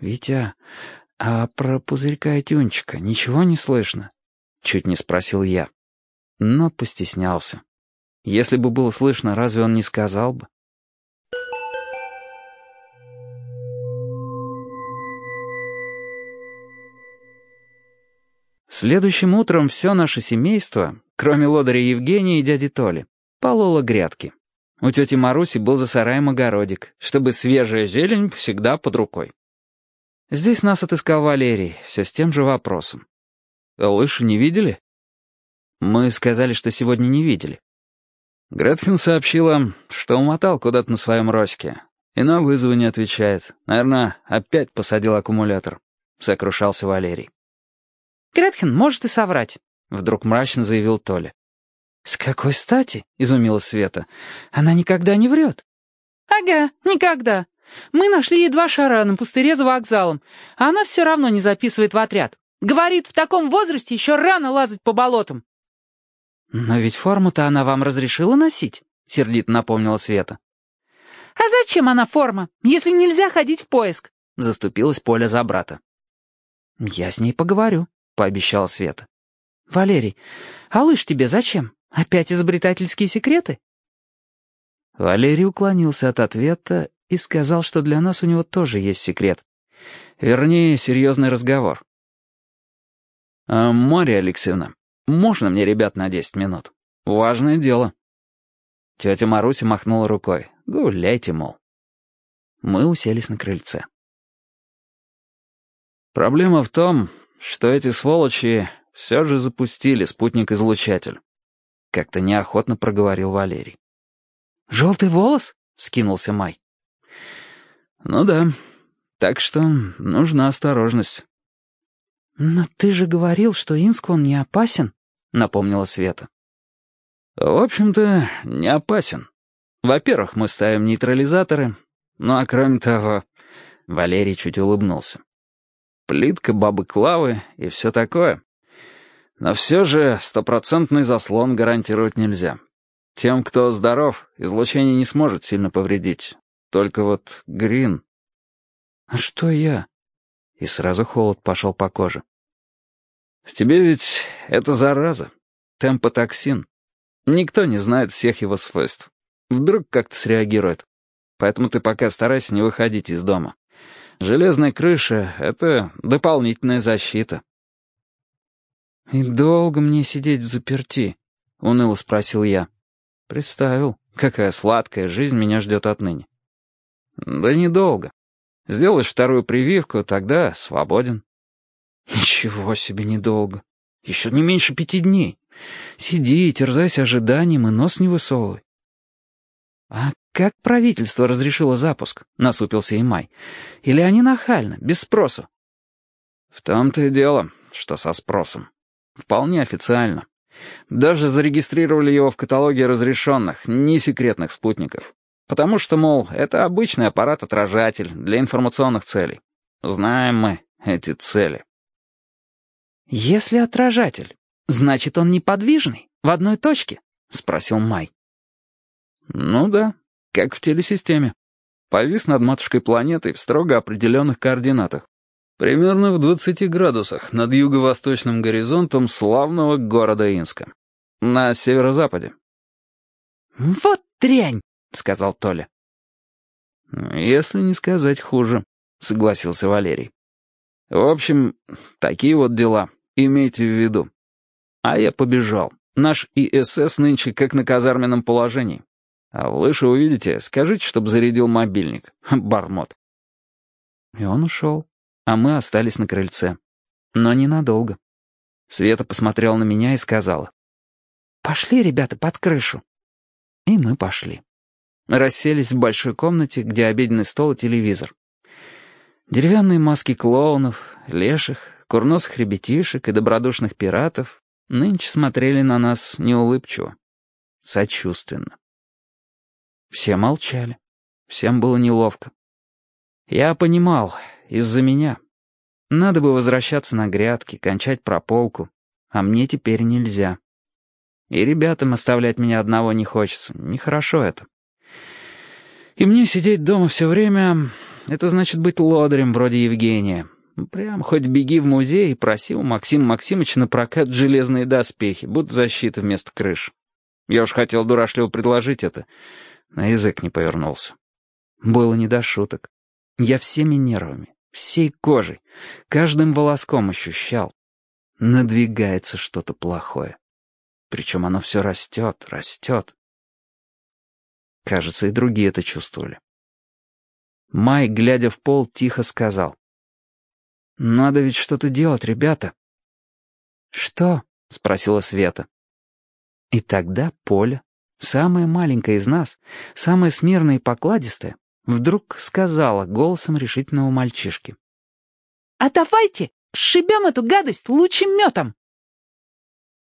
«Витя, а про пузырька и тюнчика ничего не слышно?» — чуть не спросил я. Но постеснялся. Если бы было слышно, разве он не сказал бы? Следующим утром все наше семейство, кроме лодыря Евгения и дяди Толи, пололо грядки. У тети Маруси был за сараем огородик, чтобы свежая зелень всегда под рукой. Здесь нас отыскал Валерий, все с тем же вопросом. «Лыжи не видели?» Мы сказали, что сегодня не видели. Гретхен сообщила, что умотал куда-то на своем росике. И на вызовы не отвечает. Наверное, опять посадил аккумулятор. Сокрушался Валерий. «Гретхен может и соврать», — вдруг мрачно заявил Толя. «С какой стати?» — изумилась Света. «Она никогда не врет». «Ага, никогда. Мы нашли ей два шара на пустыре за вокзалом, а она все равно не записывает в отряд. Говорит, в таком возрасте еще рано лазать по болотам». «Но ведь форму-то она вам разрешила носить», — сердито напомнила Света. «А зачем она форма, если нельзя ходить в поиск?» — заступилась Поля за брата. «Я с ней поговорю», — пообещала Света. «Валерий, а лыж тебе зачем? Опять изобретательские секреты?» Валерий уклонился от ответа и сказал, что для нас у него тоже есть секрет. Вернее, серьезный разговор. «А, «Марья Алексеевна, можно мне ребят на десять минут? Важное дело». Тетя Маруся махнула рукой. «Гуляйте, мол». Мы уселись на крыльце. Проблема в том, что эти сволочи все же запустили спутник-излучатель. Как-то неохотно проговорил Валерий. «Желтый волос?» — скинулся Май. «Ну да, так что нужна осторожность». «Но ты же говорил, что Инск он не опасен», — напомнила Света. «В общем-то, не опасен. Во-первых, мы ставим нейтрализаторы, ну а кроме того...» Валерий чуть улыбнулся. «Плитка бабы Клавы и все такое. Но все же стопроцентный заслон гарантировать нельзя. Тем, кто здоров, излучение не сможет сильно повредить. Только вот Грин... А что я? И сразу холод пошел по коже. В тебе ведь это зараза. Темпотоксин. Никто не знает всех его свойств. Вдруг как-то среагирует. Поэтому ты пока старайся не выходить из дома. Железная крыша — это дополнительная защита. «И долго мне сидеть в заперти?» — уныло спросил я. Представил, какая сладкая жизнь меня ждет отныне. Да недолго. Сделаешь вторую прививку, тогда свободен. Ничего себе недолго. Еще не меньше пяти дней. Сиди, терзайся ожиданием и нос не высовывай. «А как правительство разрешило запуск?» — насупился Имай. «Или они нахально, без спросу?» «В том-то и дело, что со спросом. Вполне официально. Даже зарегистрировали его в каталоге разрешенных, не секретных спутников. Потому что, мол, это обычный аппарат-отражатель для информационных целей. Знаем мы эти цели. «Если отражатель, значит, он неподвижный, в одной точке?» — спросил Май. «Ну да, как в телесистеме. Повис над матушкой планетой в строго определенных координатах. Примерно в 20 градусах над юго-восточным горизонтом славного города Инска. На северо-западе». «Вот дрянь!» — сказал Толя. «Если не сказать хуже», — согласился Валерий. «В общем, такие вот дела, имейте в виду. А я побежал. Наш ИСС нынче как на казарменном положении. А лыжи увидите, скажите, чтобы зарядил мобильник. Бармот». И он ушел, а мы остались на крыльце. Но ненадолго. Света посмотрела на меня и сказала. «Пошли, ребята, под крышу». И мы пошли. Расселись в большой комнате, где обеденный стол и телевизор. Деревянные маски клоунов, леших, курносых ребятишек и добродушных пиратов нынче смотрели на нас неулыбчиво, сочувственно. Все молчали. Всем было неловко. Я понимал, из-за меня. Надо бы возвращаться на грядки, кончать прополку, а мне теперь нельзя. И ребятам оставлять меня одного не хочется, нехорошо это. И мне сидеть дома все время это значит быть лодырем вроде Евгения. Прям хоть беги в музей и проси у Максима Максимовича на прокат железные доспехи, будто защита вместо крыш. Я уж хотел дурашливо предложить это, на язык не повернулся. Было не до шуток. Я всеми нервами, всей кожей, каждым волоском ощущал. Надвигается что-то плохое. Причем оно все растет, растет. Кажется, и другие это чувствовали. Май, глядя в пол, тихо сказал. «Надо ведь что-то делать, ребята». «Что?» — спросила Света. И тогда Поля, самая маленькая из нас, самая смирная и покладистая, вдруг сказала голосом решительного мальчишки. «А давайте сшибем эту гадость лучшим метом!»